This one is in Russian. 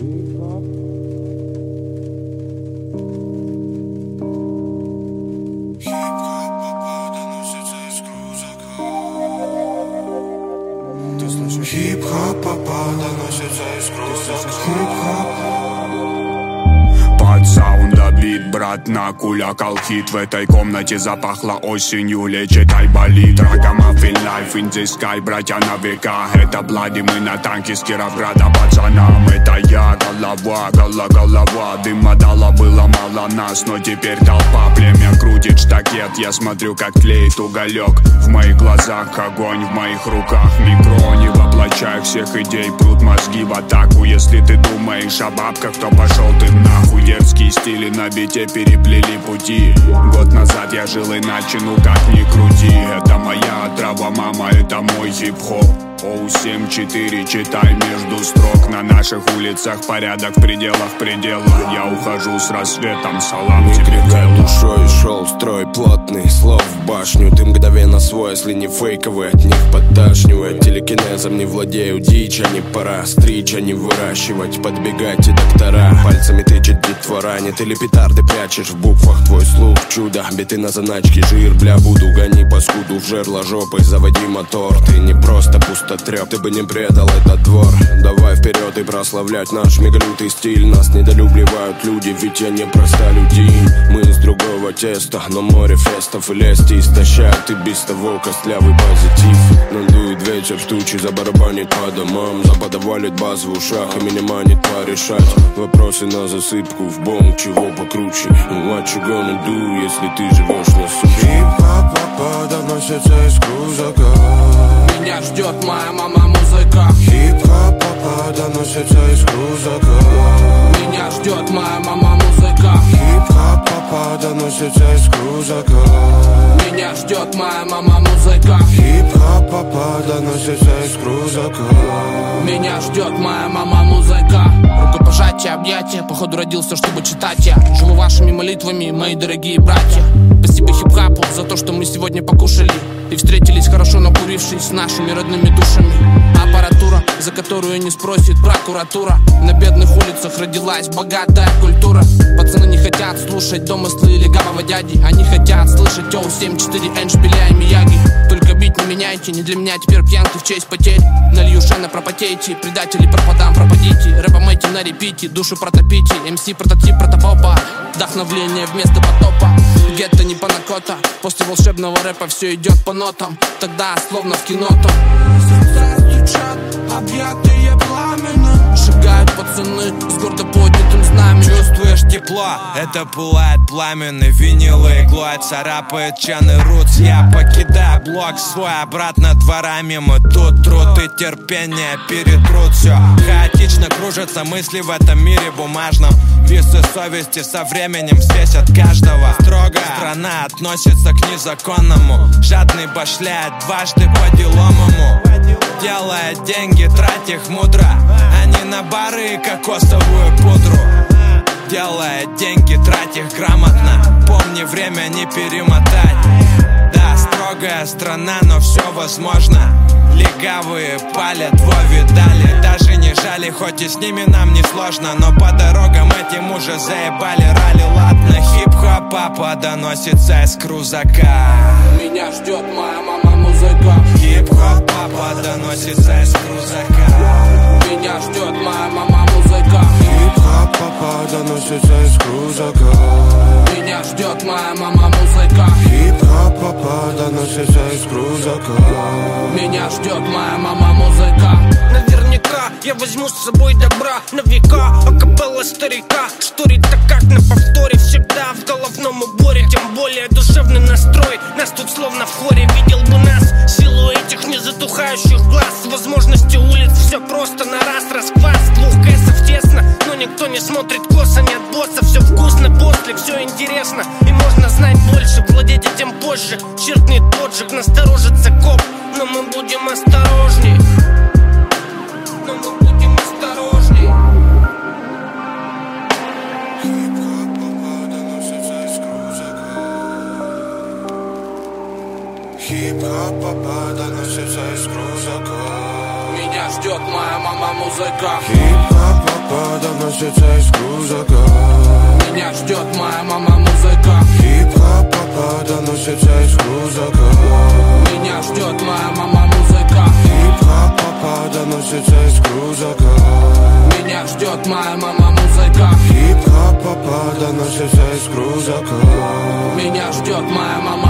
Хип-хоп доносится из крузака Хип-хоп бит, брат, накулякал хит В этой комнате запахло осенью Лечит ай болит, ракомаффин лайф in the sky Братья на века, это Блади Мы на танке с Кировграда пацанам. Это я, голова, гола, голова. Дыма дала, было мало нас Но теперь толпа, племя крутит штакет Я смотрю, как клеит уголек. В моих глазах огонь, в моих руках микро. Не воплощаю всех идей, прут мозги в атаку. Если ты думаешь о бабках, то пошел ты нахуй Стили на бите переплели пути. Год назад я жил иначе, ну как ни крути. Это моя трава, мама, это мой хип-хоп Оу-7-4, читай между строк. На наших улицах порядок в пределах предела. Я ухожу с рассветом, салам тебе, душой, шел строй плотный Слов в башню, ты мгновенно свой Если не фейковый, от них подташнивает. Телекинезом не владею, дичь, а не пора. Стричь, а не выращивать, подбегайте доктора. Пальцами тычет детвора, не ты ли петарды прячешь В буквах. Твой слух, чудо Биты на заначке, жир, бля, буду Гони паскуду в жерло жопой, заводи мотор. Ты не просто пустотреп, ты бы не предал этот двор. Давай вперед и прославлять наш мегалютый стиль. Нас недолюбливают люди, ведь я не простолюдин. Мы из другого теста, но море фестов и лести истощают. И без того костлявый позитив. Надует ветер в тучи, забарабанит по домам. Заподавалит бас в ушах и меня манит порешать. Вопросы на засыпку в бомб, чего покруче. What you gonna do, если ты живешь на суше доносится из крузака Меня ждет моя мама музыка. Хип-хоп доносится из крузака Меня ждет моя мама музыка. Хип-хоп доносится из крузака Меня ждет моя мама музыка. Хип-хоп доносится из крузака Меня ждет моя мама музыка. Рукопожатие, объятия. Походу родился, чтобы читать я. Живу вашими молитвами, мои дорогие братья Спасибо хип-хапу за то, что мы сегодня покушали И встретились хорошо накурившись с нашими родными душами. Аппаратура, за которую не спросит прокуратура. На бедных улицах родилась богатая культура. Пацаны не хотят слушать домыслы легавого дяди. Они хотят слышать Оу 7-4 Эншпиля и Мияги Только бит не меняйте, не для меня теперь пьянки в честь потерь. Налью шена, пропотейте, предатели пропадам, пропадите на репите, душу протопите. МС прототип протопопа, вдохновление вместо потопа. Гетто не панакота, после волшебного рэпа все идет по нотам. Тогда словно в кино там объятые пламенем Шагают пацаны с гордо поднятым знаменем. Чувствуешь тепло, это пылает пламенный Винилы иглой царапает чаны рутс Я покидаю блок свой обратно дворами Мы тут труд и терпение перетрут все Хаотично кружатся мысли в этом мире бумажном. Весы совести со временем взвесят каждого. Строго страна относится к незаконному. Жадный башляет дважды по деломому Делая деньги, трать их мудро. А не на бары и кокосовую пудру. Делая деньги, трать их грамотно. Помни, время не перемотать. Да, строгая страна, но все возможно. Легавые палят, во видали. Даже не жали, хоть и с ними нам не сложно. Но по дорогам этим уже заебали. Ралли Ладно, хип-хоп папа доносится из крузака. Меня ждет моя мама музыка. Хип-хоп папа доносится из крузака. Меня ждет моя мама музыка. Хип-хоп доносится из крузака. Меня ждет моя мама музыка. Хип-хоп доносится из крузака. Меня ждет моя мама музыка Наверняка. Я возьму с собой добра на века Акапелла старика. Шторит так как на повторе Всегда в головном уборе. Тем более душевный настрой Нас тут словно в хоре. Видел бы нас силу этих незатухающих глаз. Возможности улиц все просто на раз Расквас, двух кэсов тесно Но никто не смотрит косо, нет босса Все вкусно после, все интересно. И можно знать больше, владеть этим позже. Черкнет поджиг, насторожится коп. Но мы будем осторожней Хип-хоп доносится из крузака Меня ждет моя мама музыка. Хип-хоп папа доносится из крузака Меня ждет моя мама музыка. Хип-хоп папа доносится из крузака Меня ждет моя мама музыка. Хип-хоп папа доносится из крузака Меня ждет моя мама музыка. Хип-хоп папа доносится из крузака Меня ждет моя мама